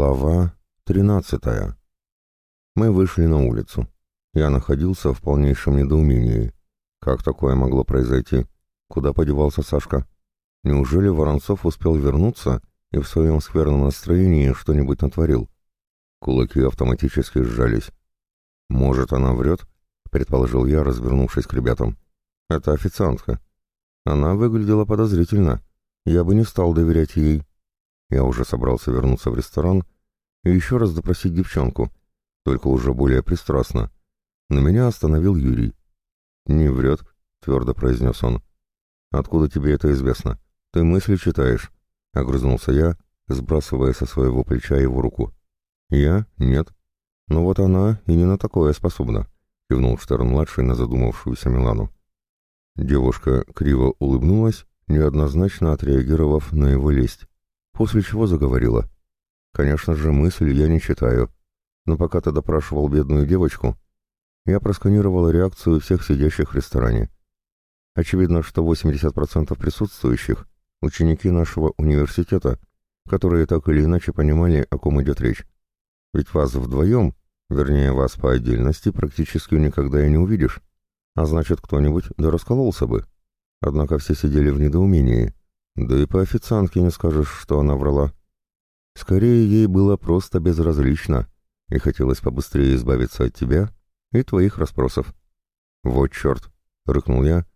Глава 13. Мы вышли на улицу. Я находился в полнейшем недоумении. Как такое могло произойти? Куда подевался Сашка? Неужели Воронцов успел вернуться и в своем скверном настроении что-нибудь натворил? Кулаки автоматически сжались. «Может, она врет?» — предположил я, развернувшись к ребятам. «Это официантка. Она выглядела подозрительно. Я бы не стал доверять ей». Я уже собрался вернуться в ресторан и еще раз допросить девчонку, только уже более пристрастно. На меня остановил Юрий. «Не врет», — твердо произнес он. «Откуда тебе это известно? Ты мысли читаешь», — огрызнулся я, сбрасывая со своего плеча его руку. «Я? Нет». но вот она и не на такое способна», — кивнул Штерн-младший на задумавшуюся Милану. Девушка криво улыбнулась, неоднозначно отреагировав на его лесть. После чего заговорила. Конечно же, мысль я не читаю. Но пока ты допрашивал бедную девочку, я просканировал реакцию всех сидящих в ресторане. Очевидно, что 80% присутствующих — ученики нашего университета, которые так или иначе понимали, о ком идет речь. Ведь вас вдвоем, вернее, вас по отдельности, практически никогда и не увидишь. А значит, кто-нибудь да раскололся бы. Однако все сидели в недоумении — да и по официантке не скажешь, что она врала. Скорее, ей было просто безразлично, и хотелось побыстрее избавиться от тебя и твоих расспросов. «Вот черт!» — рыкнул я,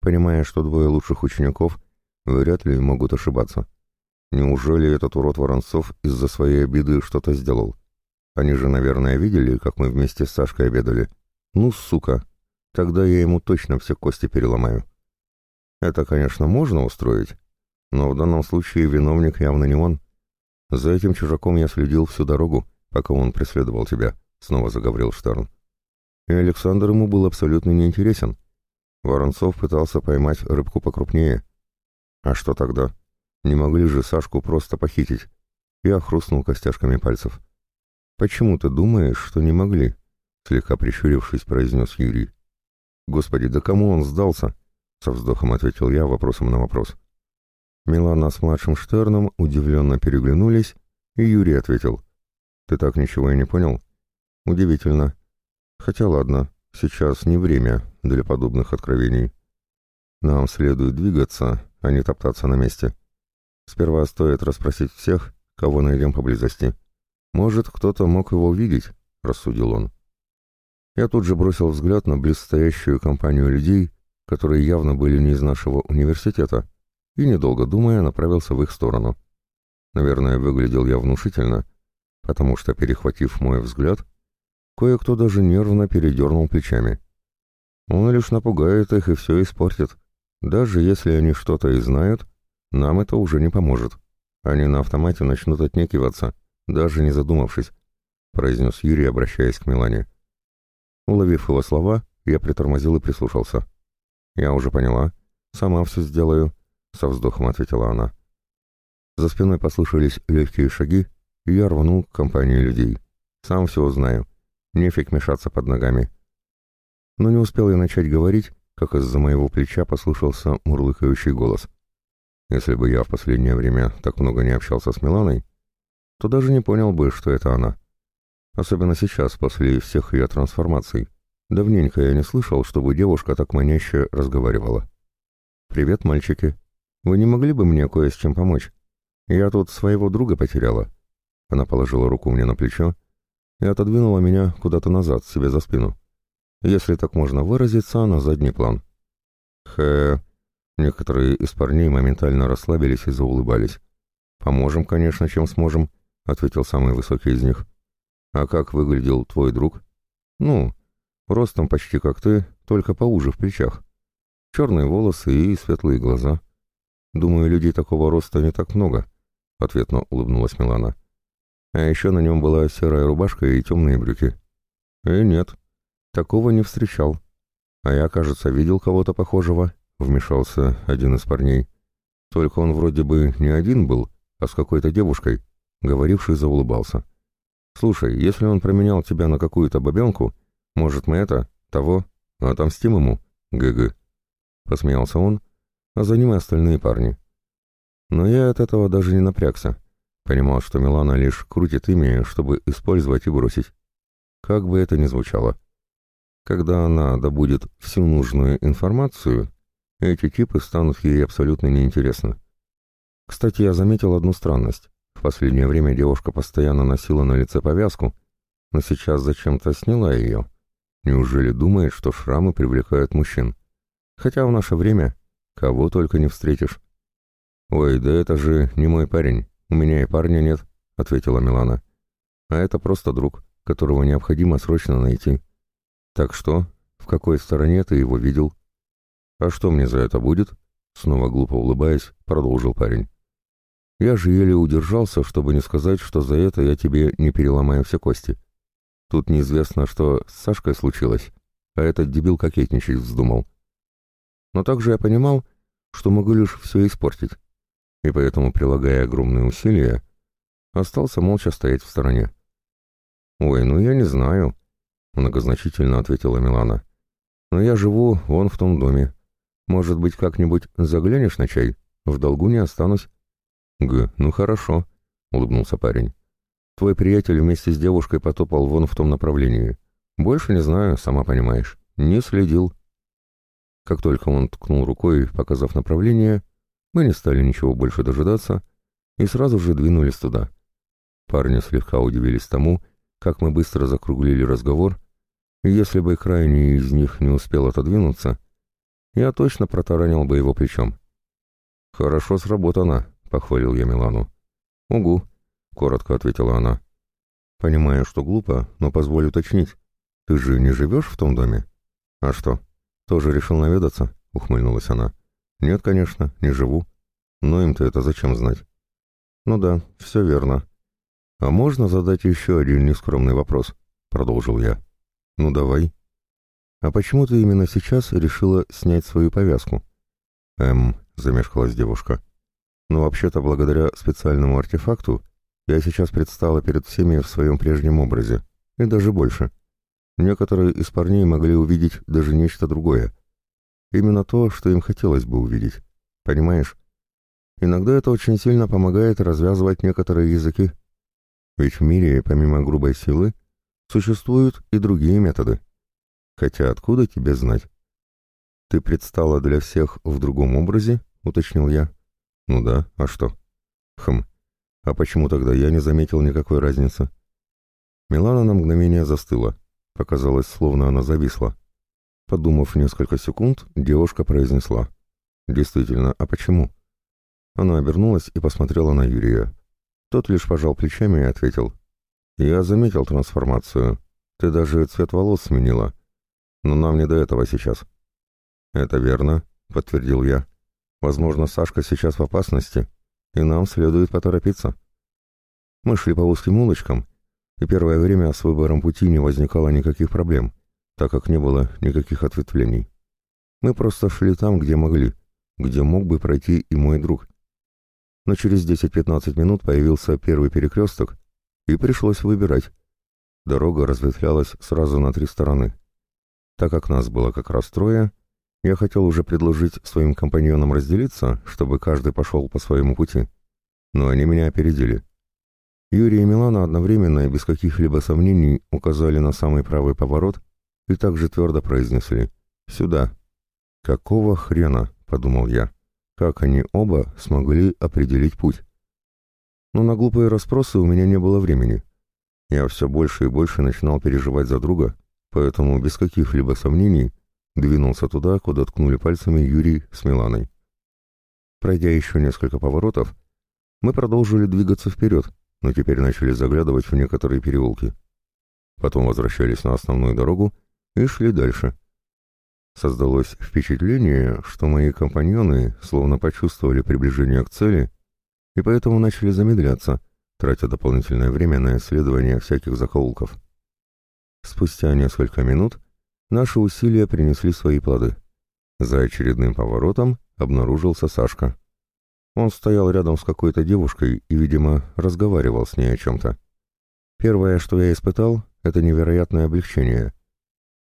понимая, что двое лучших учеников вряд ли могут ошибаться. Неужели этот урод Воронцов из-за своей обиды что-то сделал? Они же, наверное, видели, как мы вместе с Сашкой обедали. Ну, сука! Тогда я ему точно все кости переломаю. Это, конечно, можно устроить, но в данном случае виновник явно не он. За этим чужаком я следил всю дорогу, пока он преследовал тебя, — снова заговорил Штерн. И Александр ему был абсолютно неинтересен. Воронцов пытался поймать рыбку покрупнее. А что тогда? Не могли же Сашку просто похитить. Я хрустнул костяшками пальцев. «Почему ты думаешь, что не могли?» Слегка прищурившись, произнес Юрий. «Господи, да кому он сдался?» Со вздохом ответил я вопросом на вопрос. Милана с младшим Штерном удивленно переглянулись, и Юрий ответил. «Ты так ничего и не понял?» «Удивительно. Хотя ладно, сейчас не время для подобных откровений. Нам следует двигаться, а не топтаться на месте. Сперва стоит расспросить всех, кого найдем поблизости. Может, кто-то мог его видеть?» — рассудил он. Я тут же бросил взгляд на близстоящую компанию людей, которые явно были не из нашего университета, и, недолго думая, направился в их сторону. Наверное, выглядел я внушительно, потому что, перехватив мой взгляд, кое-кто даже нервно передернул плечами. Он лишь напугает их и все испортит. Даже если они что-то и знают, нам это уже не поможет. Они на автомате начнут отнекиваться, даже не задумавшись, произнес Юрий, обращаясь к Милане. Уловив его слова, я притормозил и прислушался. Я уже поняла, сама все сделаю, — со вздохом ответила она. За спиной послышались легкие шаги, и я рванул к компании людей. Сам все узнаю. Нефиг мешаться под ногами. Но не успел я начать говорить, как из-за моего плеча послышался мурлыкающий голос. Если бы я в последнее время так много не общался с Миланой, то даже не понял бы, что это она. Особенно сейчас, после всех ее трансформаций. Давненько я не слышал, чтобы девушка так маняще разговаривала. «Привет, мальчики!» Вы не могли бы мне кое с чем помочь? Я тут своего друга потеряла». Она положила руку мне на плечо и отодвинула меня куда-то назад, себе за спину. Если так можно выразиться, на задний план. Хэ... Некоторые из парней моментально расслабились и заулыбались. «Поможем, конечно, чем сможем», — ответил самый высокий из них. «А как выглядел твой друг?» «Ну, ростом почти как ты, только поуже в плечах. Черные волосы и светлые глаза». Думаю, людей такого роста не так много», — ответно улыбнулась Милана. А еще на нем была серая рубашка и темные брюки. «И нет, такого не встречал. А я, кажется, видел кого-то похожего», — вмешался один из парней. «Только он вроде бы не один был, а с какой-то девушкой», — говоривший заулыбался. «Слушай, если он променял тебя на какую-то бабенку, может, мы это, того, отомстим ему, гг». Посмеялся он, а за ним и остальные парни. Но я от этого даже не напрягся. Понимал, что Милана лишь крутит ими, чтобы использовать и бросить. Как бы это ни звучало. Когда она добудет всю нужную информацию, эти типы станут ей абсолютно неинтересны. Кстати, я заметил одну странность. В последнее время девушка постоянно носила на лице повязку, но сейчас зачем-то сняла ее. Неужели думает, что шрамы привлекают мужчин? Хотя в наше время Кого только не встретишь. «Ой, да это же не мой парень. У меня и парня нет», — ответила Милана. «А это просто друг, которого необходимо срочно найти». «Так что? В какой стороне ты его видел?» «А что мне за это будет?» Снова глупо улыбаясь, продолжил парень. «Я же еле удержался, чтобы не сказать, что за это я тебе не переломаю все кости. Тут неизвестно, что с Сашкой случилось, а этот дебил кокетничать вздумал. Но также я понимал, что могу лишь все испортить, и поэтому, прилагая огромные усилия, остался молча стоять в стороне. «Ой, ну я не знаю», — многозначительно ответила Милана. «Но я живу вон в том доме. Может быть, как-нибудь заглянешь на чай? В долгу не останусь». «Г, ну хорошо», — улыбнулся парень. «Твой приятель вместе с девушкой потопал вон в том направлении. Больше не знаю, сама понимаешь. Не следил». Как только он ткнул рукой, показав направление, мы не стали ничего больше дожидаться и сразу же двинулись туда. Парни слегка удивились тому, как мы быстро закруглили разговор, и если бы крайний из них не успел отодвинуться, я точно протаранил бы его плечом. «Хорошо сработано», — похвалил я Милану. «Угу», — коротко ответила она. «Понимаю, что глупо, но позволю уточнить. Ты же не живешь в том доме?» «А что?» Тоже решил наведаться? Ухмыльнулась она. Нет, конечно, не живу. Но им-то это зачем знать? Ну да, все верно. А можно задать еще один нескромный вопрос? Продолжил я. Ну давай. А почему ты именно сейчас решила снять свою повязку? Эм, замешкалась девушка. Но вообще-то благодаря специальному артефакту я сейчас предстала перед всеми в своем прежнем образе, и даже больше. Некоторые из парней могли увидеть даже нечто другое. Именно то, что им хотелось бы увидеть. Понимаешь? Иногда это очень сильно помогает развязывать некоторые языки. Ведь в мире, помимо грубой силы, существуют и другие методы. Хотя откуда тебе знать? Ты предстала для всех в другом образе, уточнил я. Ну да, а что? Хм, а почему тогда я не заметил никакой разницы? Милана на мгновение застыла. Показалось, словно она зависла. Подумав несколько секунд, девушка произнесла. «Действительно, а почему?» Она обернулась и посмотрела на Юрия. Тот лишь пожал плечами и ответил. «Я заметил трансформацию. Ты даже цвет волос сменила. Но нам не до этого сейчас». «Это верно», — подтвердил я. «Возможно, Сашка сейчас в опасности, и нам следует поторопиться». Мы шли по узким улочкам, и первое время с выбором пути не возникало никаких проблем, так как не было никаких ответвлений. Мы просто шли там, где могли, где мог бы пройти и мой друг. Но через 10-15 минут появился первый перекресток, и пришлось выбирать. Дорога разветвлялась сразу на три стороны. Так как нас было как раз трое, я хотел уже предложить своим компаньонам разделиться, чтобы каждый пошел по своему пути. Но они меня опередили. Юрий и Милана одновременно и без каких-либо сомнений указали на самый правый поворот и также твердо произнесли «Сюда». «Какого хрена?» — подумал я. «Как они оба смогли определить путь?» Но на глупые расспросы у меня не было времени. Я все больше и больше начинал переживать за друга, поэтому без каких-либо сомнений двинулся туда, куда ткнули пальцами Юрий с Миланой. Пройдя еще несколько поворотов, мы продолжили двигаться вперед, но теперь начали заглядывать в некоторые переулки. Потом возвращались на основную дорогу и шли дальше. Создалось впечатление, что мои компаньоны словно почувствовали приближение к цели и поэтому начали замедляться, тратя дополнительное время на исследование всяких закоулков. Спустя несколько минут наши усилия принесли свои плоды. За очередным поворотом обнаружился Сашка. Он стоял рядом с какой-то девушкой и, видимо, разговаривал с ней о чем-то. Первое, что я испытал, это невероятное облегчение.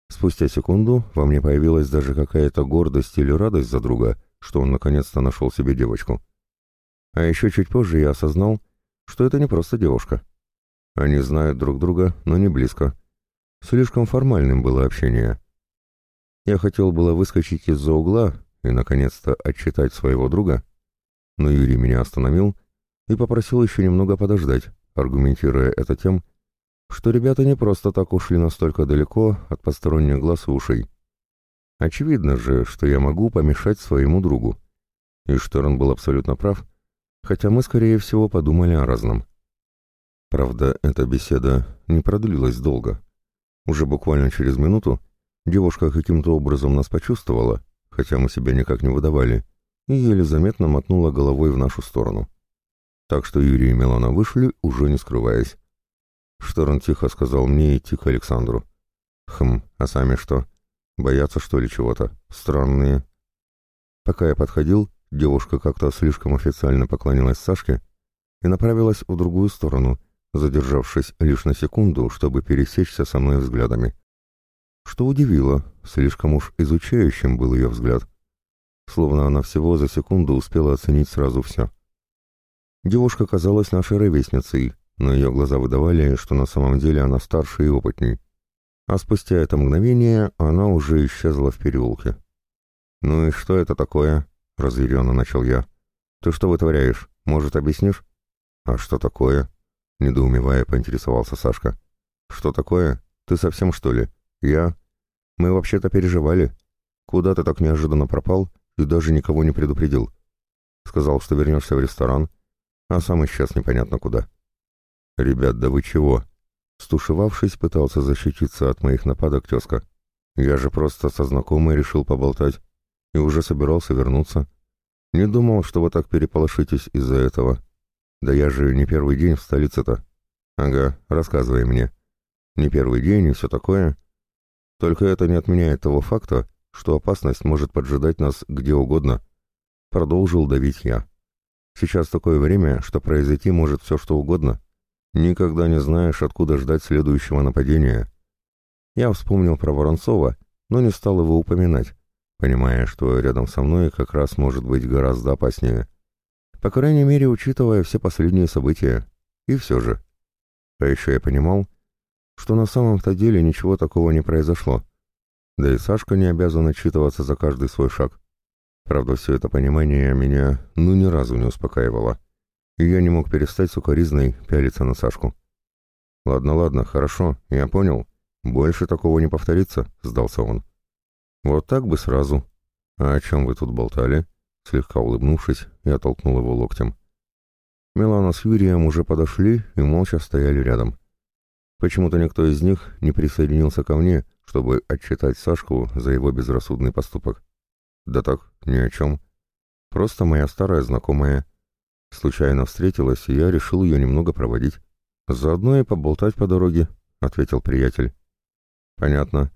Спустя секунду во мне появилась даже какая-то гордость или радость за друга, что он наконец-то нашел себе девочку. А еще чуть позже я осознал, что это не просто девушка. Они знают друг друга, но не близко. Слишком формальным было общение. Я хотел было выскочить из-за угла и, наконец-то, отчитать своего друга, но Юрий меня остановил и попросил еще немного подождать, аргументируя это тем, что ребята не просто так ушли настолько далеко от посторонних глаз и ушей. Очевидно же, что я могу помешать своему другу. И Штерн был абсолютно прав, хотя мы, скорее всего, подумали о разном. Правда, эта беседа не продлилась долго. Уже буквально через минуту девушка каким-то образом нас почувствовала, хотя мы себя никак не выдавали, и еле заметно мотнула головой в нашу сторону. Так что Юрий и Милана вышли, уже не скрываясь. Шторн тихо сказал мне идти к Александру. «Хм, а сами что? Боятся, что ли, чего-то? Странные». Пока я подходил, девушка как-то слишком официально поклонилась Сашке и направилась в другую сторону, задержавшись лишь на секунду, чтобы пересечься со мной взглядами. Что удивило, слишком уж изучающим был ее взгляд — словно она всего за секунду успела оценить сразу все. Девушка казалась нашей ровесницей, но ее глаза выдавали, что на самом деле она старше и опытней. А спустя это мгновение она уже исчезла в переулке. «Ну и что это такое?» — разъяренно начал я. «Ты что вытворяешь? Может, объяснишь?» «А что такое?» — недоумевая поинтересовался Сашка. «Что такое? Ты совсем, что ли? Я? Мы вообще-то переживали. Куда ты так неожиданно пропал, и даже никого не предупредил. Сказал, что вернешься в ресторан, а сам исчез непонятно куда. «Ребят, да вы чего?» Стушевавшись, пытался защититься от моих нападок тезка. «Я же просто со знакомой решил поболтать и уже собирался вернуться. Не думал, что вы так переполошитесь из-за этого. Да я же не первый день в столице-то». «Ага, рассказывай мне. Не первый день и все такое. Только это не отменяет того факта, что опасность может поджидать нас где угодно. Продолжил давить я. Сейчас такое время, что произойти может все что угодно. Никогда не знаешь, откуда ждать следующего нападения. Я вспомнил про Воронцова, но не стал его упоминать, понимая, что рядом со мной как раз может быть гораздо опаснее. По крайней мере, учитывая все последние события. И все же. А еще я понимал, что на самом-то деле ничего такого не произошло. Да и Сашка не обязан отчитываться за каждый свой шаг. Правда, все это понимание меня ну ни разу не успокаивало. И я не мог перестать сукоризной пялиться на Сашку. «Ладно, ладно, хорошо, я понял. Больше такого не повторится», — сдался он. «Вот так бы сразу». «А о чем вы тут болтали?» Слегка улыбнувшись, я толкнул его локтем. Милана с Юрием уже подошли и молча стояли рядом. Почему-то никто из них не присоединился ко мне, чтобы отчитать Сашку за его безрассудный поступок. Да так, ни о чем. Просто моя старая знакомая. Случайно встретилась, и я решил ее немного проводить. Заодно и поболтать по дороге, — ответил приятель. Понятно.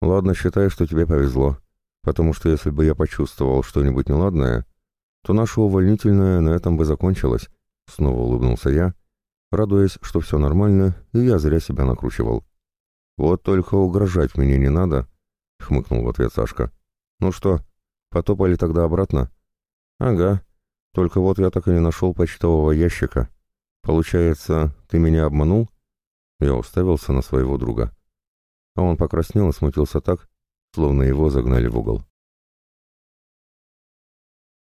Ладно, считай, что тебе повезло. Потому что если бы я почувствовал что-нибудь неладное, то наша увольнительная на этом бы закончилась, — снова улыбнулся я, радуясь, что все нормально, и я зря себя накручивал. «Вот только угрожать мне не надо», — хмыкнул в ответ Сашка. «Ну что, потопали тогда обратно?» «Ага. Только вот я так и не нашел почтового ящика. Получается, ты меня обманул?» Я уставился на своего друга. А он покраснел и смутился так, словно его загнали в угол.